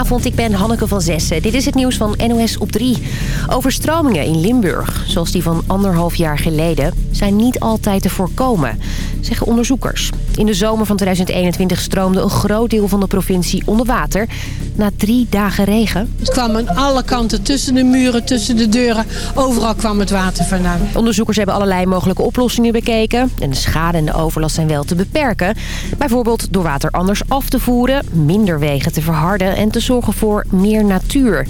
Goedenavond, ik ben Hanneke van Zessen. Dit is het nieuws van NOS op 3. Overstromingen in Limburg, zoals die van anderhalf jaar geleden... zijn niet altijd te voorkomen, zeggen onderzoekers. In de zomer van 2021 stroomde een groot deel van de provincie onder water... na drie dagen regen. Het kwam aan alle kanten, tussen de muren, tussen de deuren. Overal kwam het water vandaan. Onderzoekers hebben allerlei mogelijke oplossingen bekeken. En de schade en de overlast zijn wel te beperken. Bijvoorbeeld door water anders af te voeren, minder wegen te verharden... en te zorgen voor meer natuur.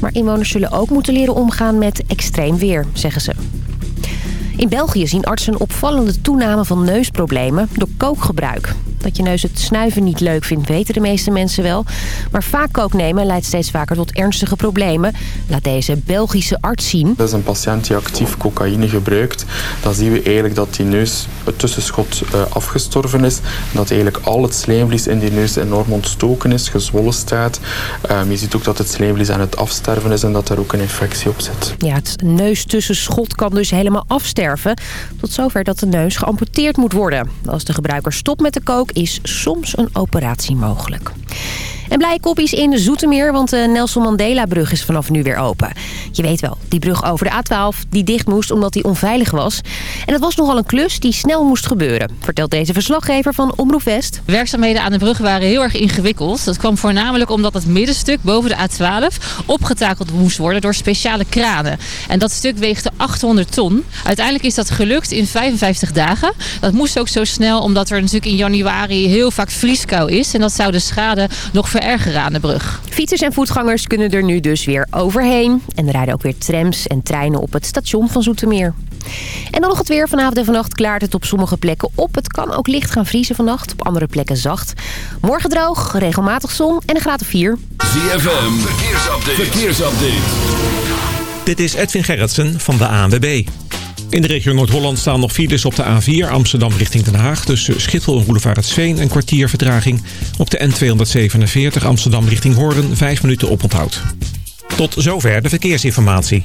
Maar inwoners zullen ook moeten leren omgaan met extreem weer, zeggen ze. In België zien artsen opvallende toename van neusproblemen door kookgebruik. Dat je neus het snuiven niet leuk vindt, weten de meeste mensen wel. Maar vaak kook nemen leidt steeds vaker tot ernstige problemen. Laat deze Belgische arts zien. Dat is een patiënt die actief cocaïne gebruikt. Dan zien we eigenlijk dat die neus, het tussenschot, uh, afgestorven is. En dat eigenlijk al het slijmvlies in die neus enorm ontstoken is, gezwollen staat. Um, je ziet ook dat het slijmvlies aan het afsterven is en dat er ook een infectie op zit. Ja, het neustussenschot kan dus helemaal afsterven. Tot zover dat de neus geamputeerd moet worden. Als de gebruiker stopt met de kook is soms een operatie mogelijk. En blij koppies in Zoetermeer, want de Nelson Mandela-brug is vanaf nu weer open. Je weet wel, die brug over de A12 die dicht moest omdat die onveilig was. En dat was nogal een klus die snel moest gebeuren, vertelt deze verslaggever van Omroep West. Werkzaamheden aan de brug waren heel erg ingewikkeld. Dat kwam voornamelijk omdat het middenstuk boven de A12 opgetakeld moest worden door speciale kranen. En dat stuk weegde 800 ton. Uiteindelijk is dat gelukt in 55 dagen. Dat moest ook zo snel omdat er natuurlijk in januari heel vaak vrieskou is. En dat zou de schade nog verergeren aan de brug. Fietsers en voetgangers kunnen er nu dus weer overheen. En er rijden ook weer trams en treinen op het station van Zoetermeer. En dan nog het weer. Vanavond en vannacht klaart het op sommige plekken op. Het kan ook licht gaan vriezen vannacht. Op andere plekken zacht. Morgen droog, regelmatig zon en een graad of 4. ZFM, verkeersupdate. verkeersupdate. Dit is Edwin Gerritsen van de ANWB. In de regio Noord-Holland staan nog files op de A4 Amsterdam richting Den Haag... tussen Schiphol en Roelevaretsveen een kwartier vertraging. Op de N247 Amsterdam richting Hoorn 5 minuten oponthoud. Tot zover de verkeersinformatie.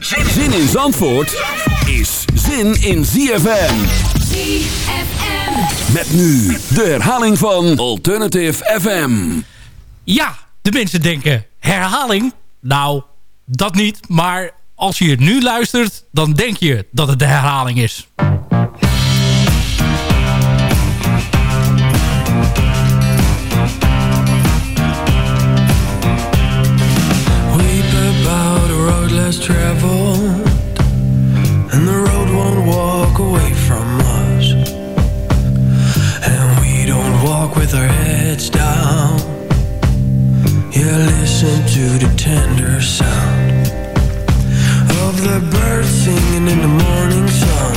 Zin in Zandvoort is zin in ZFM. ZFM. Met nu de herhaling van Alternative FM. Ja, de mensen denken herhaling. Nou, dat niet. Maar als je nu luistert, dan denk je dat het de herhaling is. Listen to the tender sound of the birds singing in the morning sun.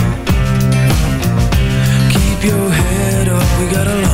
Keep your head up we got a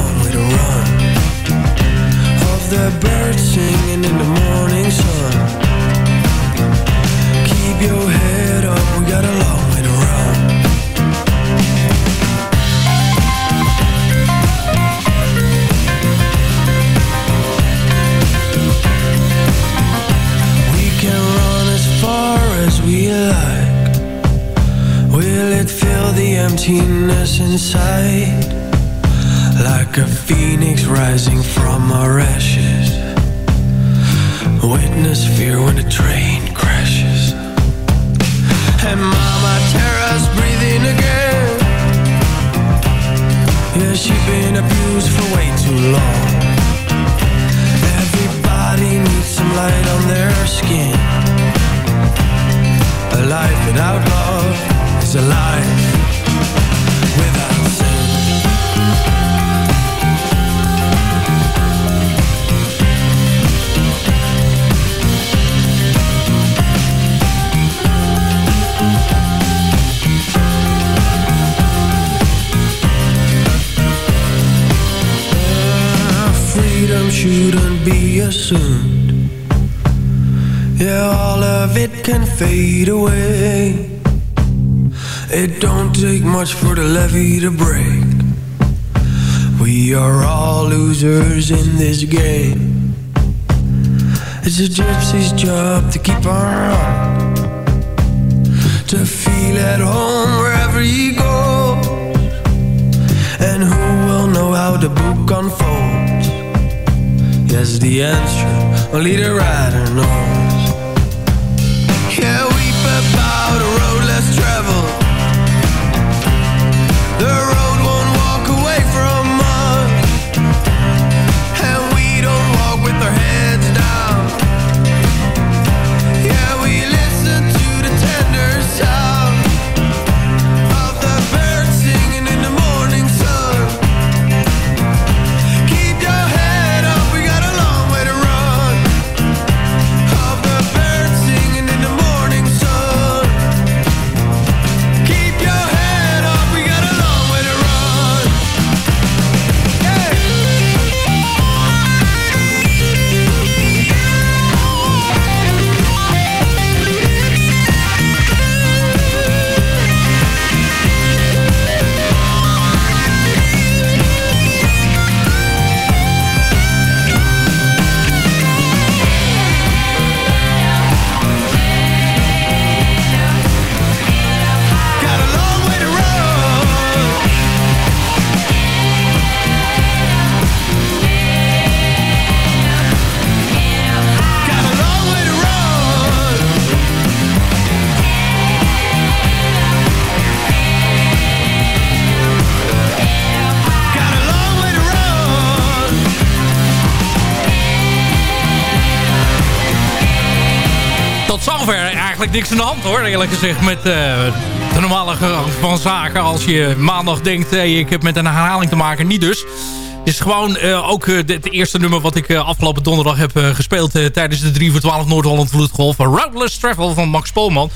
this game. It's a gypsy's job to keep on, to feel at home wherever he goes. And who will know how the book unfolds? Yes, the answer only the writer knows. Niks aan de hand hoor, eerlijk gezegd. Met eh, de normale gang van zaken. Als je maandag denkt, hey, ik heb met een herhaling te maken. Niet dus. Het is gewoon eh, ook eh, het eerste nummer wat ik afgelopen donderdag heb gespeeld... tijdens de 3 voor 12 Noord-Holland Vloedgolf. Roadless Travel van Max Polman.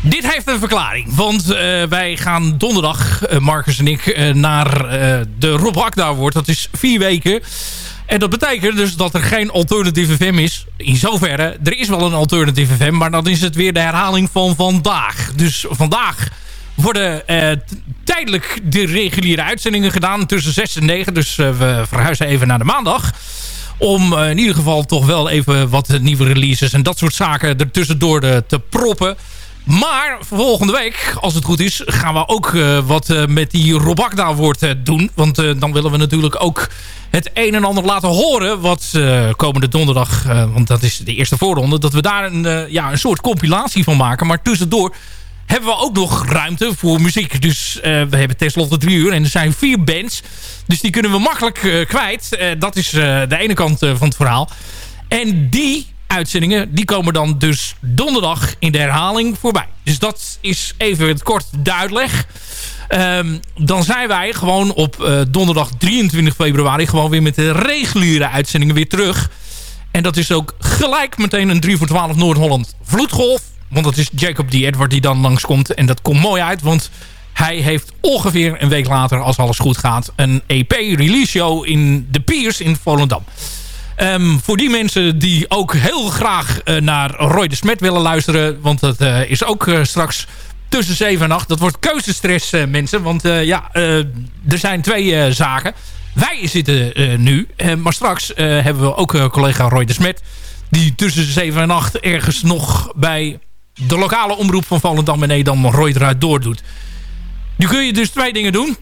Dit heeft een verklaring. Want wij gaan donderdag, Marcus en ik, naar de Rob Akda wordt. Dat is vier weken. En dat betekent dus dat er geen alternatieve FM is. In zoverre, er is wel een alternatieve FM, maar dan is het weer de herhaling van vandaag. Dus vandaag worden eh, tijdelijk de reguliere uitzendingen gedaan tussen 6 en 9. Dus eh, we verhuizen even naar de maandag. Om eh, in ieder geval toch wel even wat nieuwe releases en dat soort zaken ertussendoor te proppen. Maar volgende week, als het goed is, gaan we ook eh, wat eh, met die Robakda woord eh, doen. Want dan willen we natuurlijk ook het een en ander laten horen. Wat komende donderdag, want dat is de eerste voorronde. Dat we daar een, ja, een soort compilatie van maken. Maar tussendoor hebben we ook nog ruimte voor muziek. Dus we hebben tenslotte drie uur en er zijn vier bands. Dus die kunnen we makkelijk kwijt. Dat is de ene kant van het verhaal. En die uitzendingen, die komen dan dus donderdag in de herhaling voorbij. Dus dat is even het kort duidelijk. Ehm, dan zijn wij gewoon op eh, donderdag 23 februari... gewoon weer met de reguliere uitzendingen weer terug. En dat is ook gelijk meteen een 3 voor 12 Noord-Holland vloedgolf. Want dat is Jacob D. Edward die dan langskomt. En dat komt mooi uit, want hij heeft ongeveer een week later... als alles goed gaat, een EP-release show in de Piers in Volendam. Ehm, voor die mensen die ook heel graag eh, naar Roy de Smet willen luisteren... want dat eh, is ook eh, straks tussen 7 en 8. Dat wordt keuzestress, mensen. Want ja, er zijn twee zaken. Wij zitten nu, maar straks hebben we ook collega Roy de Smet... die tussen 7 en 8 ergens nog bij de lokale omroep van Volendam en Edam... Roy eruit doordoet. Nu kun je dus twee dingen doen.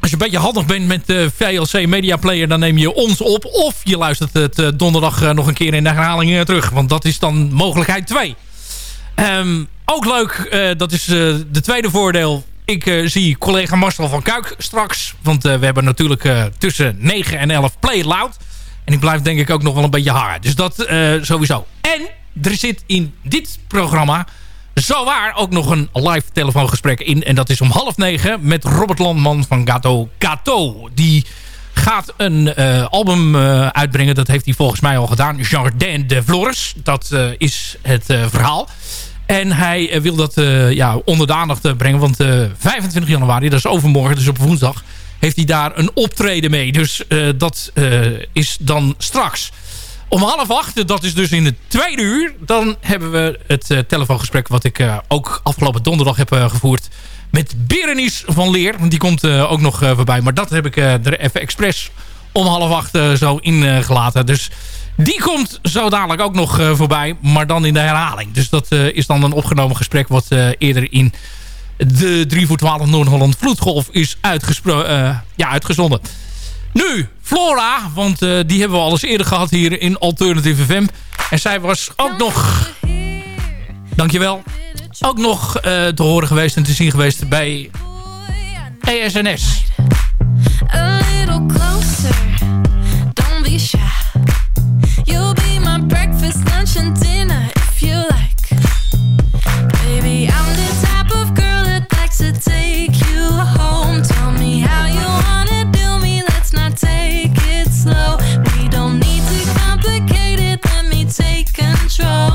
Als je een beetje handig bent met de VLC Media Player... dan neem je ons op. Of je luistert het eh, donderdag eh, nog een keer in de herhaling eh, terug. Want dat is dan mogelijkheid 2. Ehm, ook leuk, eh, dat is eh, de tweede voordeel. Ik eh, zie collega Marcel van Kuik straks. Want eh, we hebben natuurlijk eh, tussen 9 en 11 Play Loud. En ik blijf denk ik ook nog wel een beetje hangen. Dus dat eh, sowieso. En er zit in dit programma zowaar ook nog een live telefoongesprek in. En dat is om half negen met Robert Landman van Gato Gato. Die gaat een eh, album eh, uitbrengen. Dat heeft hij volgens mij al gedaan. Jardin de Flores. Dat eh, is het verhaal. En hij wil dat ja, onder de brengen. Want eh, 25 januari, dat is overmorgen, dus op woensdag... heeft hij daar een optreden mee. Dus dat is dan straks. Om half acht, dat is dus in het tweede uur... dan hebben we het telefoongesprek... wat ik ook afgelopen donderdag heb gevoerd... met Berenice van Leer. Want die komt ook nog voorbij. Maar dat heb ik er even expres om half acht zo ingelaten. Dus die komt zo dadelijk ook nog uh, voorbij, maar dan in de herhaling. Dus dat uh, is dan een opgenomen gesprek wat uh, eerder in de 3 voor 12 Noord-Holland Vloedgolf is ja, uitgezonden. Nu, Flora, want die hebben we al eens eerder gehad hier in Alternative FM. En zij was ook nog... Dankjewel. Ook nog te horen geweest en te zien geweest bij ESNS. A little closer, don't be shy. You'll be my breakfast, lunch, and dinner if you like. Baby, I'm the type of girl that likes to take you home. Tell me how you wanna do me, let's not take take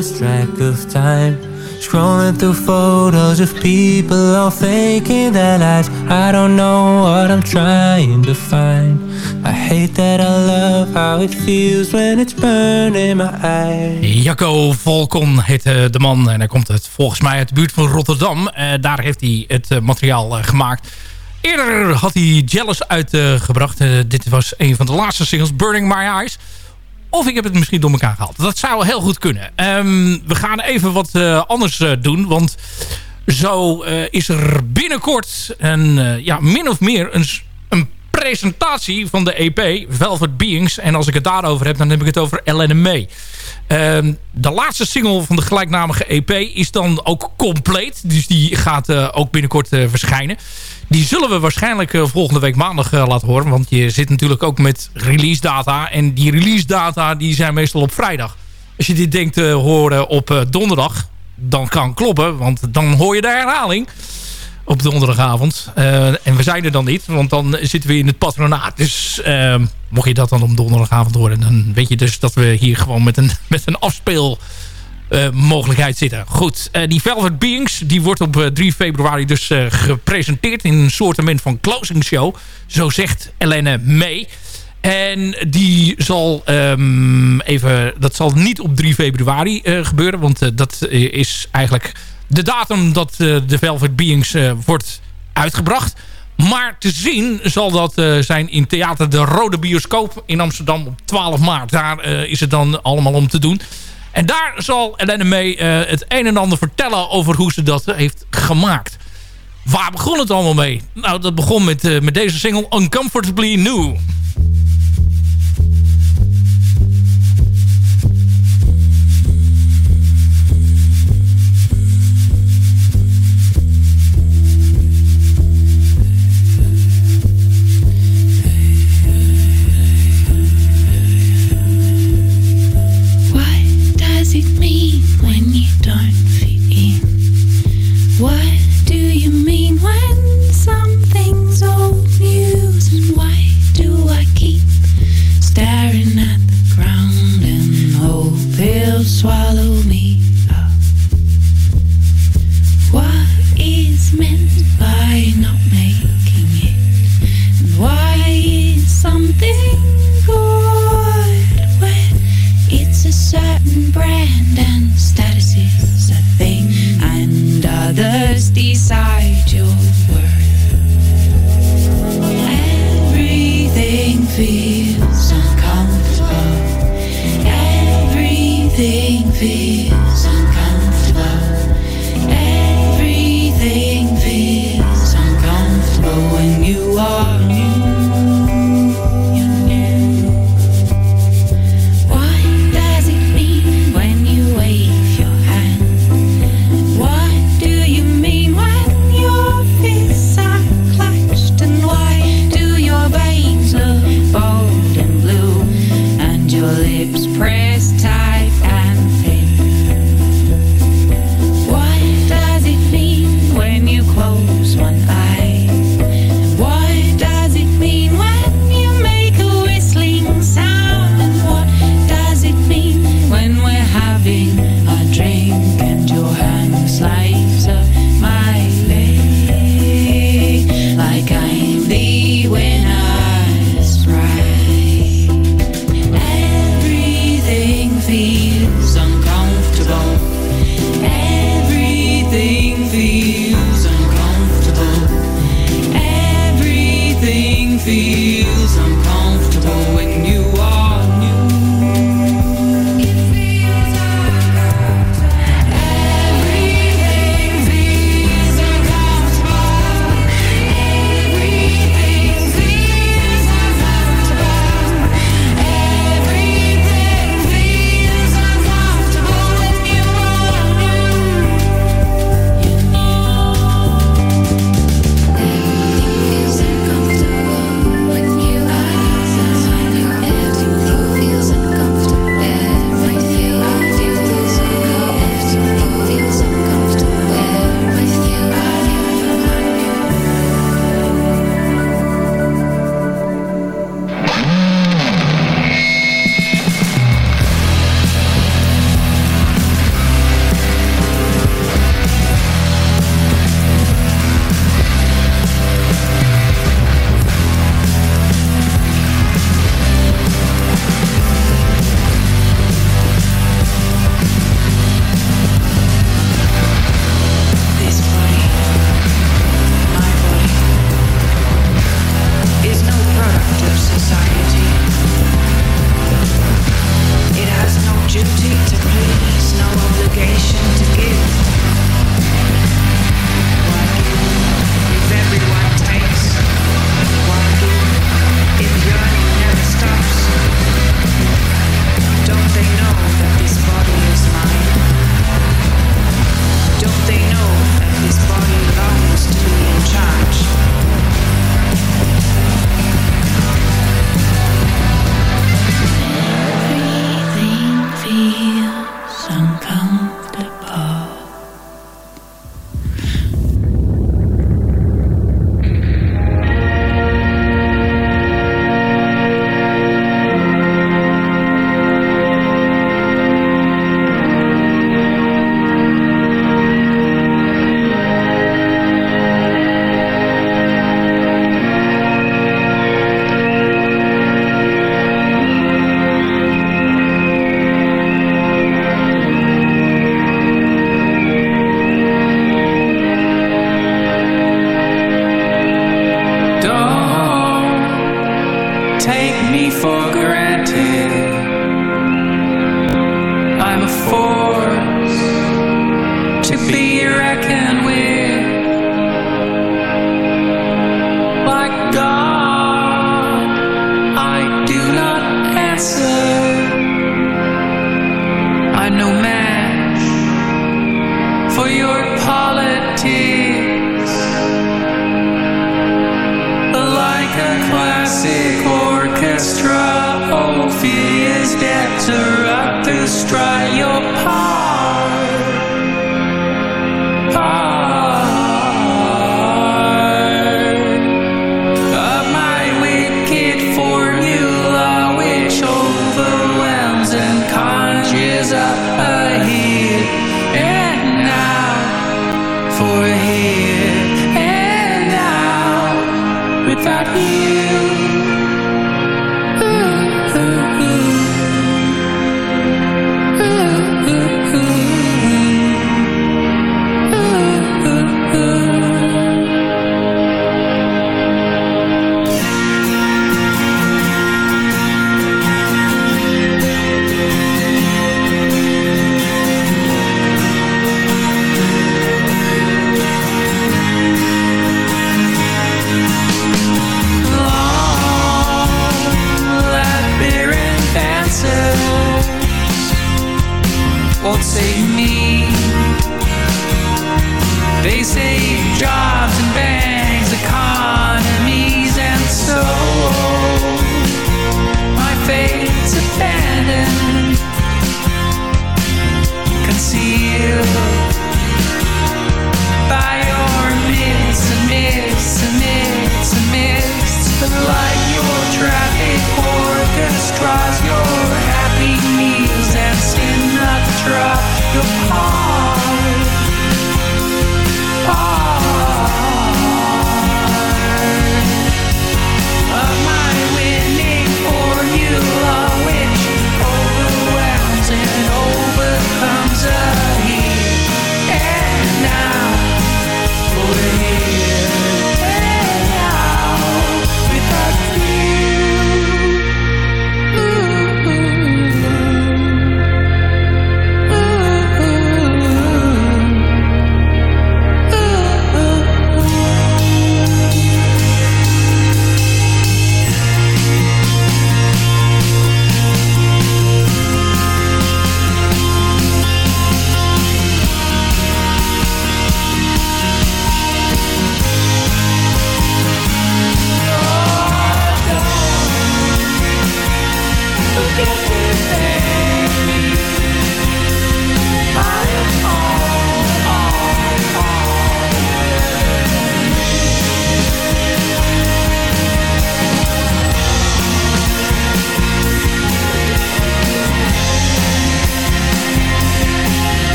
lose track of time. Scrolling through photos of people all faking their lives. I don't know what I'm trying to find. I hate that I love how it feels when it's burning my eyes. Jacco Volkon heet uh, de man en hij komt het volgens mij uit de buurt van Rotterdam. Uh, daar heeft hij het uh, materiaal gemaakt. Eerder had hij Jealous uitgebracht. dit was een van de laatste singles, Burning My Eyes. Of ik heb het misschien door elkaar gehaald. Dat zou heel goed kunnen. Um, we gaan even wat uh, anders uh, doen. Want zo uh, is er binnenkort een, ja, min of meer een, presentatie van de EP Velvet Beings. En als ik het daarover heb, dan heb ik het over LNME. Um, de laatste single van de gelijknamige EP is dan ook compleet. Dus die gaat ook binnenkort verschijnen. Die zullen we waarschijnlijk uh, volgende week maandag laten horen. Want je zit natuurlijk ook met release data. En die release data die zijn meestal op vrijdag. Als je dit denkt te horen op donderdag. Dan kan kloppen. Want dan hoor je de herhaling. Op donderdagavond. en we zijn er dan niet. Want dan zitten we in het patronaat. Dus mocht je dat dan op donderdagavond horen. Dan weet je dus dat we hier gewoon met een, met een afspeel uh, mogelijkheid zitten. Goed, uh, die Velvet Beings die wordt op uh, eh, 3 februari dus gepresenteerd in een soort van closing show. Zo zegt Elene mee. En die zal um, even, dat zal niet op 3 februari gebeuren. Want dat is eigenlijk de datum dat de Velvet Beings wordt uitgebracht. Maar te zien zal dat zijn in Theater de Rode Bioscoop in Amsterdam op 12 maart. Daar is het dan allemaal om te doen. En daar zal Elena uh, het een en ander vertellen over hoe ze dat heeft gemaakt. Waar begon het allemaal mee? Nou, dat begon met, met deze single Uncomfortably New. staring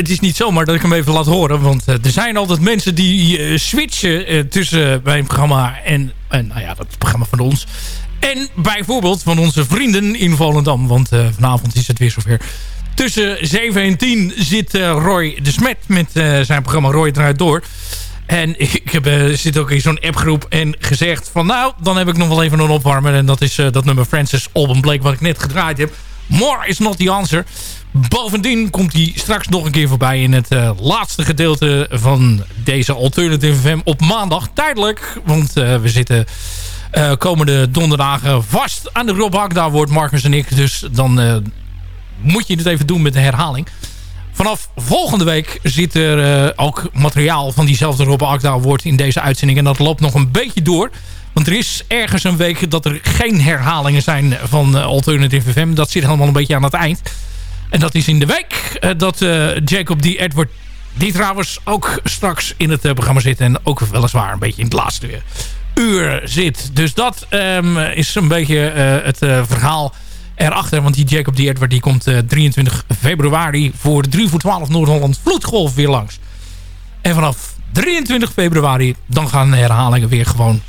het is niet zomaar dat ik hem even laat horen. Want eh, er zijn altijd mensen die eh, switchen eh, tussen mijn programma en, en nou ja, dat programma van ons. En bijvoorbeeld van onze vrienden in Volendam. Want vanavond is het weer zover. Tussen 7 en 10 zit Roy de Smet met zijn programma Roy draait door. En ik heb, zit ook in zo'n appgroep en gezegd van nou, dan heb ik nog wel even een opwarmer. En dat is dat nummer Francis Alban Blake wat ik net gedraaid heb. More is not the answer. Bovendien komt hij straks nog een keer voorbij in het eh, laatste gedeelte van deze Alternative FM op maandag. Tijdelijk, want eh, we zitten eh, komende donderdagen vast aan de Rob Hakda wordt Marcus en ik. Dus dan moet je het even doen met de herhaling. Vanaf volgende week zit er ook materiaal van diezelfde Rob Akda wordt in deze uitzending. En dat loopt nog een beetje door. Want er is ergens een week dat er geen herhalingen zijn van Alternative FM. Dat zit helemaal een beetje aan het eind. En dat is in de week eh, dat eh, Jacob D. Edward Die trouwens ook straks in het programma zit. En ook weliswaar een beetje in het laatste uur zit. Dus dat ehm, is een beetje het verhaal erachter. Want die Jacob D. Edward die komt 23 februari voor 3 voor 12 Noord-Holland Vloedgolf weer langs. En vanaf 23 februari dan gaan de herhalingen weer gewoon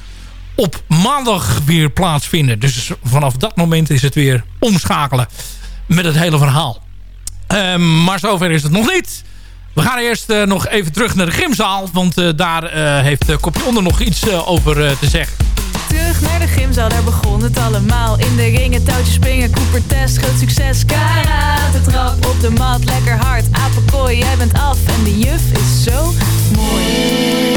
op maandag weer plaatsvinden. Dus vanaf dat moment is het weer omschakelen met het hele verhaal. Um, maar zover is het nog niet. We gaan eerst uh, nog even terug naar de gymzaal. Want uh, daar uh, heeft Kopje nog iets over te zeggen. Terug naar de gymzaal, daar begon het allemaal. In de ringen, touwtjes springen, Cooper test, groot succes. Karate, trap op de mat, lekker hard. Apenkooi, jij bent af en de juf is zo mooi.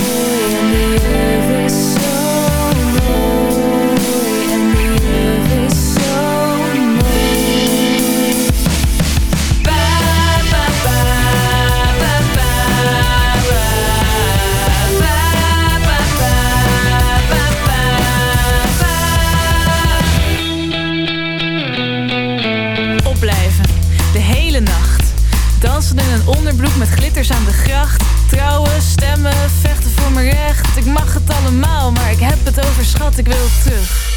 Onderbroek met glitters aan de gracht. Trouwen, stemmen, vechten voor mijn recht. Ik mag het allemaal, maar ik heb het overschat. Ik wil terug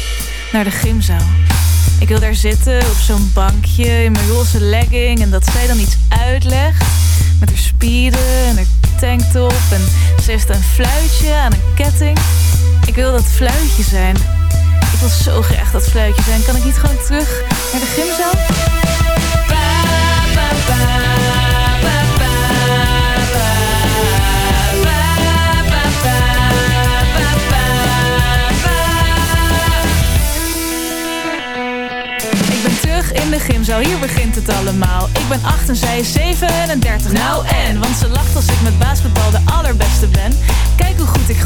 naar de gymzaal. Ik wil daar zitten op zo'n bankje in mijn roze legging. En dat zij dan iets uitlegt. Met haar spieren en haar tanktop. En ze heeft een fluitje aan een ketting. Ik wil dat fluitje zijn. Ik wil zo graag dat fluitje zijn. Kan ik niet gewoon terug naar de gymzaal? De gymzaal, hier begint het allemaal. Ik ben 8 en zij is 37. Nou en, want ze lacht als ik met basketbal de allerbeste ben. Kijk hoe goed ik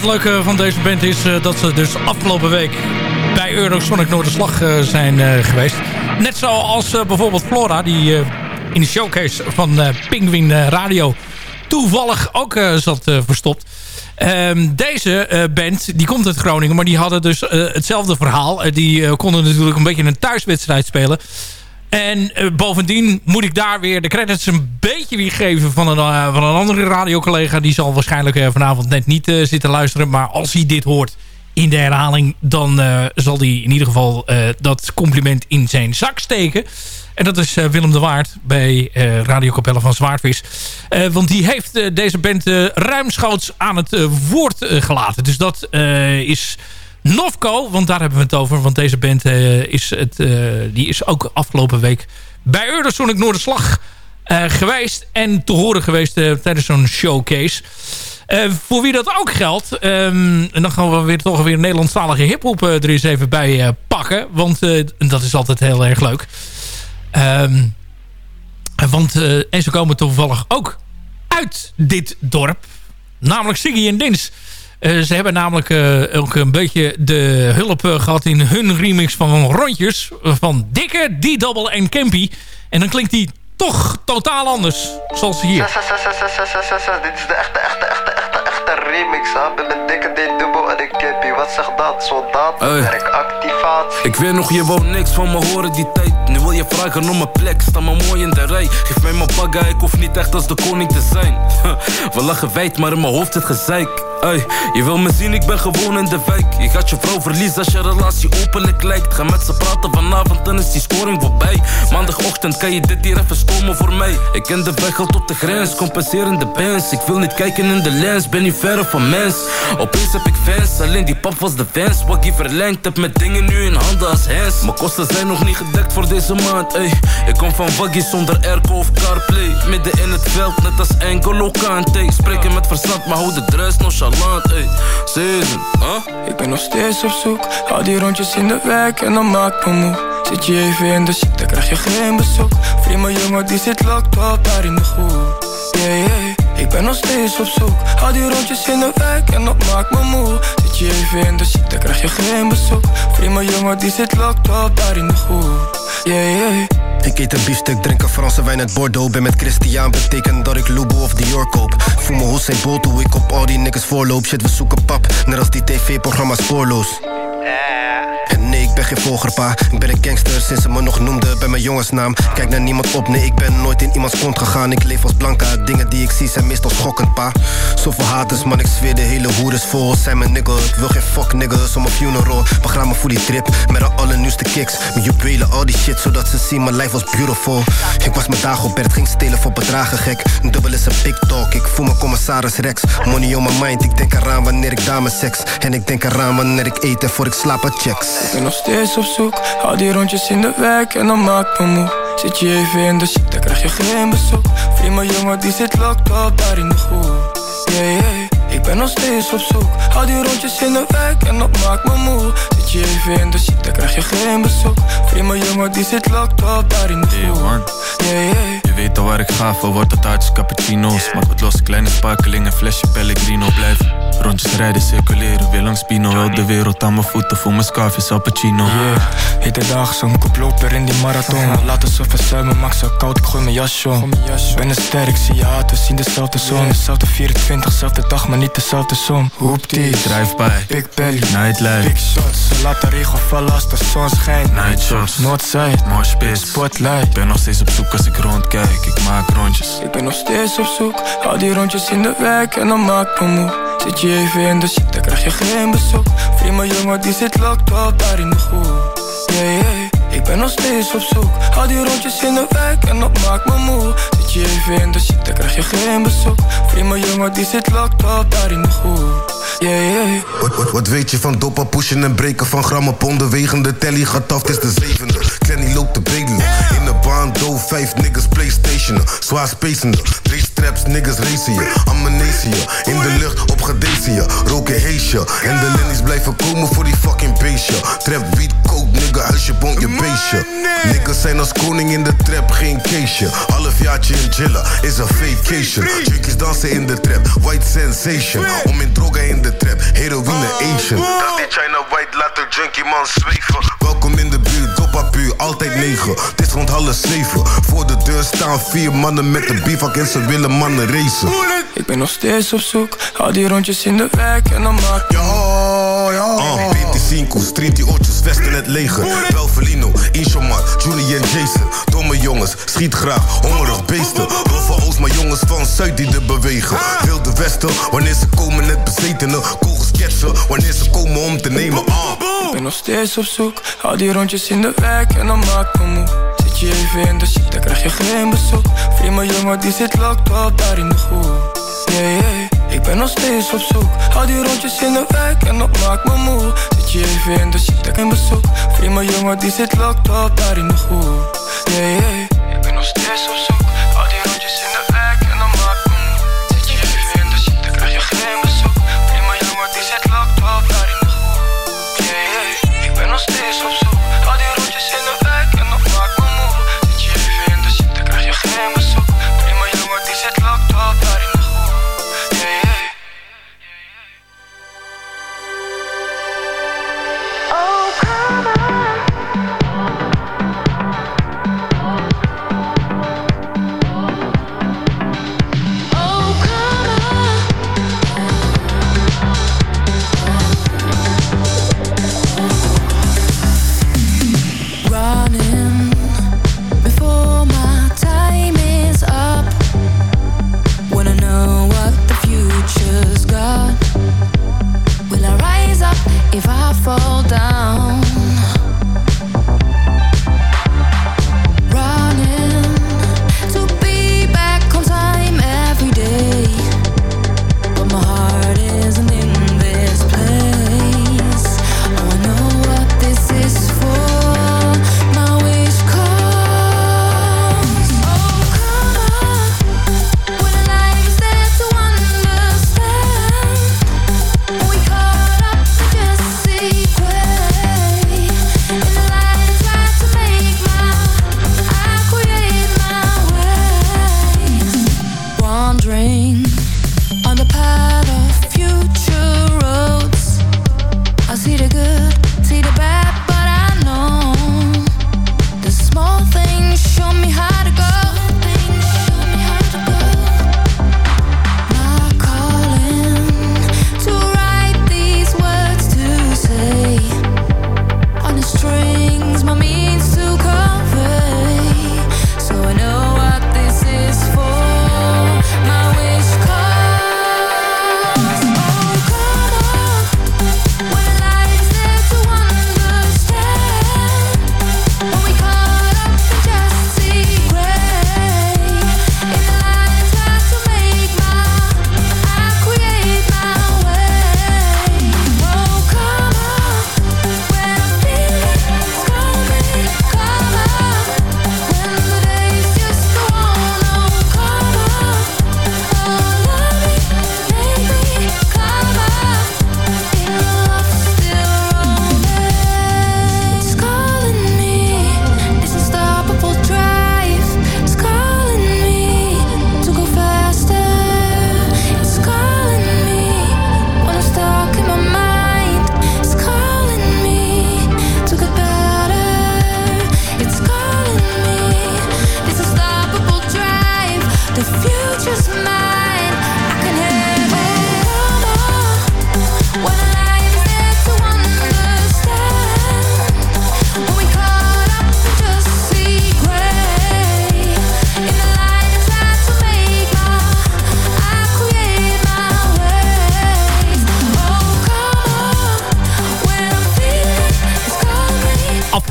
het leuke van deze band is dat ze dus afgelopen week bij Eurosonic Noorderslag zijn geweest. Net zoals bijvoorbeeld Flora, die in de showcase van Penguin Radio toevallig ook zat verstopt. Ehm, deze band, die komt uit Groningen, maar die hadden dus hetzelfde verhaal. die konden natuurlijk een beetje een thuiswedstrijd spelen. En uh, bovendien moet ik daar weer de credits een beetje weer geven van een, uh, van een andere radiocollega. Die zal waarschijnlijk uh, vanavond net niet zitten luisteren. Maar als hij dit hoort in de herhaling, dan zal hij in ieder geval dat compliment in zijn zak steken. En dat is Willem de Waard bij Radio Capelle van Zwaardvis. want die heeft deze band ruimschoots aan het woord gelaten. Dus dat is Novco, want daar hebben we het over. Want deze band uh, is, het, uh, die is ook afgelopen week bij Eurosonic Noorderslag uh, geweest. En te horen geweest tijdens zo'n showcase. voor wie dat ook geldt. Um, en dan gaan we weer toch weer Nederlandstalige hiphop er eens even bij pakken. Want dat is altijd heel erg leuk. Um, want, en ze komen toevallig ook uit dit dorp. Namelijk Siggy en Dins. Uh, ze hebben namelijk uh, ook een beetje de hulp uh, gehad in hun remix van Rondjes. Van Dikke, D-Double en Campy. En dan klinkt die toch totaal anders. Zoals hier. Dit is de echte, echte, echte, echte, echte remix. Hè? Met Dikke, D-Double en Campy. Wat zegt dat? Soldaat, werkactivatie. Ik weet nog, je wou niks van me horen die tijd. Nu wil je vragen om mijn plek, sta maar mooi in de rij. Geef mij mijn bagga, ik hoef niet echt als de koning te zijn. We lachen wijd, maar in mijn hoofd zit gezeik. Ey, je wil me zien, ik ben gewoon in de wijk. Je gaat je vrouw verliezen als je relatie openlijk lijkt. Ga met ze praten vanavond, dan is die scoring voorbij. Maandagochtend kan je dit hier even stomen voor mij. Ik ken de weg al tot de grens, compenserende bands. Ik wil niet kijken in de lens, ben niet verre van mens. Opeens heb ik fans, alleen die pap was de fans. Wat je verlengd heb met dingen nu in handen als hands. Mijn kosten zijn nog niet gedekt voor deze maand, ey. Ik kom van waggy zonder airco of carplay. Midden in het veld, net als Engolo Kante. Spreken met verstand, maar hou de druis nonchalant Ik ben nog steeds op zoek, hou die rondjes in de wijk en dan maak me moe. Zit je even in de shit, dan krijg je geen bezoek. Vriend, mijn jongen, die zit locked up daar in de groep. Ik ben nog steeds op zoek. Hou die rondjes in de wijk en dat maakt me moe. Zit je even in de shit, dan krijg je geen bezoek. Mijn jongen, die zit locked up daar in de groep. Yeah, yeah. Ik eet een biefstuk, drink een Franse wijn uit Bordeaux Ben met Christian, betekent dat ik Lubo of Dior koop Voel me Hussein Bolt hoe ik op al die niggas voorloop Shit, we zoeken pap, net als die tv-programma's spoorloos nee, ik ben geen volgerpa. Ik ben een gangster sinds ze me nog noemde bij mijn jongensnaam. Kijk naar niemand op, nee, ik ben nooit in iemands kont gegaan. Ik leef als blanca, dingen die ik zie zijn meestal schokkend, pa. Zoveel haters, man, ik zweer de hele hoer is vol. Zijn mijn nigga, ik wil geen fuck niggas om mijn funeral. Begraaf me voor die trip, met de allernieuwste kicks. Mijn juwelen, al die shit, zodat ze zien mijn life was beautiful. Ik was mijn dag op bed, ging stelen voor bedragen, gek. Dubbel is een big talk, ik voel me commissaris Rex. Money on my mind, ik denk eraan wanneer ik dames seks. En ik denk eraan wanneer ik eet en voor ik slaap checks. Ik ben nog steeds op zoek, hou die rondjes in de wijk en dan maak me moe. Zit je even in de shit, dan krijg je geen bezoek. Mijn jongen, die zit locked up daar in de groep. Yeah, yeah. Ik ben nog steeds op zoek Hou die rondjes in de wijk en dat maakt me moe Zit je even in de shit, dan krijg je geen bezoek mijn jongen, die zit locked up daar in de groep. Yeah, yeah. Weet al waar ik ga, voor wordt het cappuccino's. Maak wat los, kleine spakeling, een flesje Pellegrino. Blijf rondjes rijden, circuleren, weer langs Pino. Heel de wereld aan mijn voeten, voel mijn scarf Al Pacino Yeah, hete dag, zo'n koploper in die marathon. Laat het zo verzuimen, maak zo koud, ik gooi mijn jas om. Ben een sterk, zie je haat, we zien dezelfde zon. Dezelfde 24, zelfde dag, maar niet dezelfde som. Hoepties, drive-by, big belly, nightlife. Big shots, ze laten regen vallen als de zon schijnt. Night shots, Noordzij, mosh pit, spotlight. Ik ben nog steeds op zoek als ik rondkijk, ik maak rondjes. Ik ben nog steeds op zoek, hou die rondjes in de wijk en dan maak me moe. Zit je even in de shit, dan krijg je geen bezoek. Vriend, mijn jongen, die zit locked up daar in de groep. Yeah, yeah. Ik ben nog steeds op zoek Hou die rondjes in de wijk en dat maakt me moe. Zit je even in de shit, dan krijg je geen bezoek. Mijn jongen, die zit locked up daar in de groep. Yeah, yeah. Wat, wat, wat weet je van doppen, pushen en breken van grammen? Ponden Wegende telly gaat af, het is de zevende. Clanny loopt de baan, doof, vijf niggas playstationen Zwaar spacende, drie straps, niggas racen je Amnesia, in de lucht op gedecia Roken heesje, en de linies blijven komen voor die fucking beestje Trap, wiet, coke, nigga, huisje, bon, je beestje. Niggas zijn als koning in de trap, geen keesje. Halfjaartje in chillen is een vacation. Junkies dansen in de trap, white sensation. Om in droga in de trap, heroïne Asian. Dat die China white laat de junkie man zweven. Welkom in de buurt, doppapuur, altijd negen. Het is rond half zeven. Voor de deur staan vier mannen met de bivak en ze willen mannen racen. Ik ben nog steeds op zoek, al die rondjes in de wijk en dan maak Ja, ja. Uh, 25, streamt die oortjes, vest in het leger. Belvelino, Inshamar, Julie en Jason. Domme jongens, schiet graag, hongerig beesten. Wil van Oost, maar jongens van Zuid die er bewegen. Wilde Westen, wanneer ze komen net bezetenen. Kogels ketsen, wanneer ze komen om te nemen. Ah. Ik ben nog steeds op zoek, al die rondjes in de wijk en dan maak me moe. Zit je even in de shit, dan krijg je geen bezoek. Vriend jongen, die zit locked up daar in de groep. Yeah, yeah. Ik ben nog steeds op zoek Hou die rondjes in de wijk en dat maakt me moe Zit je even in de shit, ik geen bezoek Vriend jongen, die zit locked up daar in de groep Yeah, yeah. Ik ben nog steeds op zoek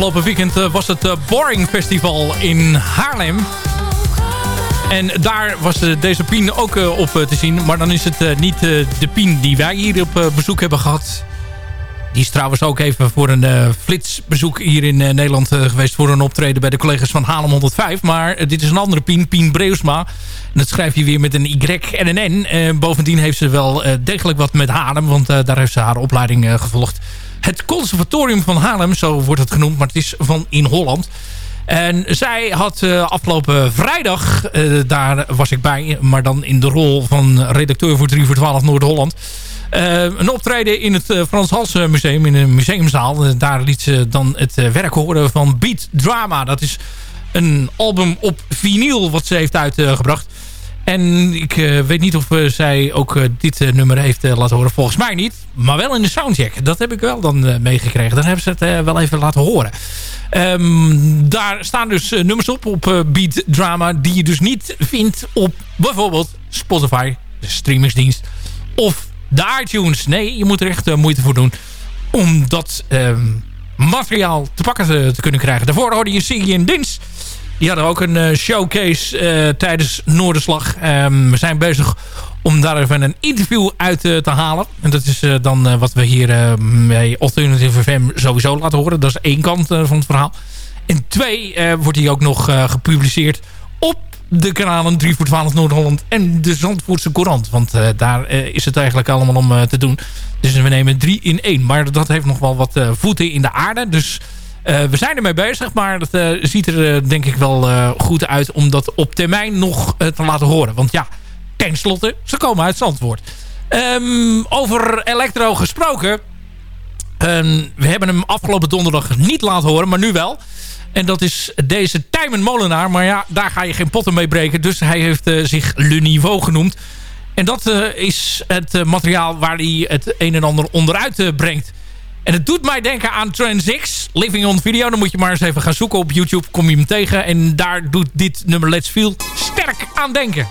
Afgelopen weekend eh, was het eh, Boring Festival in Haarlem. En daar was eh, deze Pien ook op te zien. Maar dan is het niet de Pien die wij hier op bezoek hebben gehad. Die is trouwens ook even voor een eh, flitsbezoek hier in Nederland geweest... voor een optreden bij de collega's van Haarlem 105. Maar dit is een andere Pien, Pien Breusma. En dat schrijf je weer met een Y en een N. Bovendien heeft ze wel degelijk wat met Haarlem... want daar heeft ze haar opleiding gevolgd het Conservatorium van Haarlem, zo wordt het genoemd, maar het is van in Holland. En zij had uh, afgelopen vrijdag, uh, daar was ik bij, maar dan in de rol van redacteur voor 3 voor 12 Noord-Holland. Uh, een optreden in het Frans Hals Museum, in een museumzaal. daar liet ze dan het werk horen van Beat Drama. Dat is een album op vinyl wat ze heeft uitgebracht. En ik uh, weet niet of uh, zij ook uh, dit nummer heeft laten horen. Volgens mij niet. Maar wel in de soundcheck. Dat heb ik wel dan meegekregen. Dan hebben ze het wel even laten horen. Um, daar staan dus nummers op. Op Beat Drama. Die je dus niet vindt op bijvoorbeeld Spotify. De streamingsdienst. Of de iTunes. Nee, je moet er echt moeite voor doen. Om dat um, materiaal te pakken te, te, kunnen krijgen. Daarvoor hoorde je Siggy en Dins. Die hadden ook een uh, showcase uh, tijdens Noorderslag. Um, we zijn bezig om daar even een interview uit uh, te halen. En dat is dan wat we hier bij Alternative FM sowieso laten horen. Dat is één kant van het verhaal. En twee wordt die ook nog gepubliceerd op de kanalen 3 voor 12 Noord-Holland en de Zandvoortse Courant. Want daar is het eigenlijk allemaal om te doen. Dus we nemen drie in één. Maar dat heeft nog wel wat voeten in de aarde. Dus... Uh, we zijn ermee bezig, maar het uh, ziet er uh, denk ik wel goed uit om dat op termijn nog te laten horen. Want ja, tenslotte, ze komen uit Zandvoort. Um, over Electro gesproken. Um, we hebben hem afgelopen donderdag niet laten horen, maar nu wel. En dat is deze Tijmen Molenaar. Maar ja, daar ga je geen potten mee breken. Dus hij heeft zich Le Niveau genoemd. En dat is het materiaal waar hij het een en ander onderuit brengt. En het doet mij denken aan Transix, Living on Video. Dan moet je maar eens even gaan zoeken op YouTube, kom je hem tegen. En daar doet dit nummer Let's Feel sterk aan denken.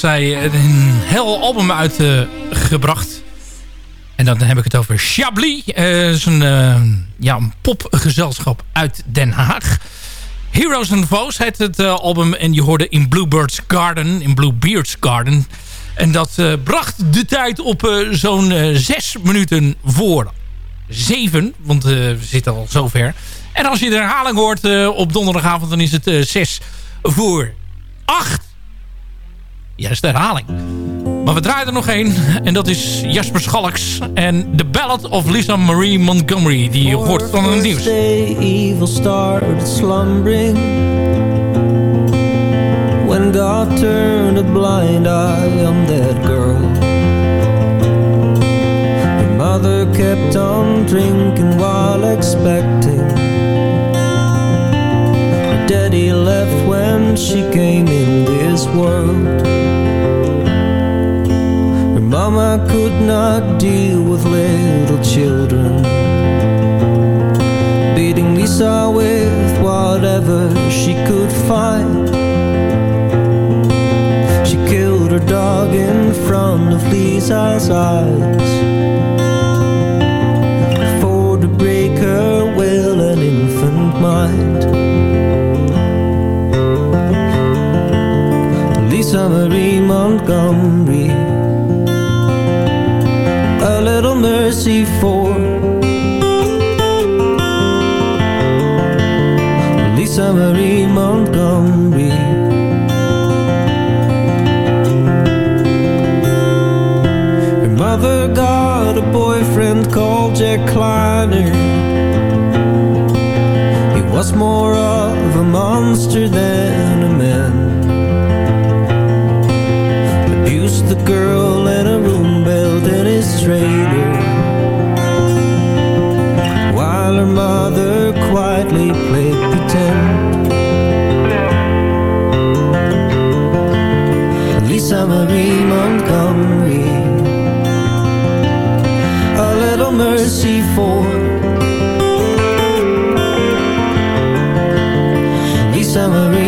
Jaar hadden zij een heel album uitgebracht. en dan heb ik het over Chablis. Eh, Dat is een, eh, ja, een popgezelschap uit Den Haag. Heroes and Foes heet het eh, album. En je hoorde in Bluebird's Garden. In Bluebeard's Garden. En dat eh, bracht de tijd op eh, zo'n eh, zes minuten voor zeven. Want eh, we zitten al zover. En als je de herhaling hoort eh, op donderdagavond... dan is het eh, zes voor is de herhaling. Maar we draaien er nog één. En dat is Jasper Schalks. En The Ballad of Lisa Marie Montgomery. Die je hoort van het nieuws. evil started slumbering When God turned a blind eye on that girl Her mother kept on drinking while expecting daddy left when she came in this world mom, I could not deal with little children. Beating Lisa with whatever she could find. She killed her dog in front of Lisa's eyes. mercy for. Lisa Marie Montgomery. Her mother got a boyfriend called Jack Kleiner. He was more of a monster than a man. Abused the girl and a room bell in his trade. quietly played pretend. Lisa Marie Montgomery, a little mercy for Lisa Marie.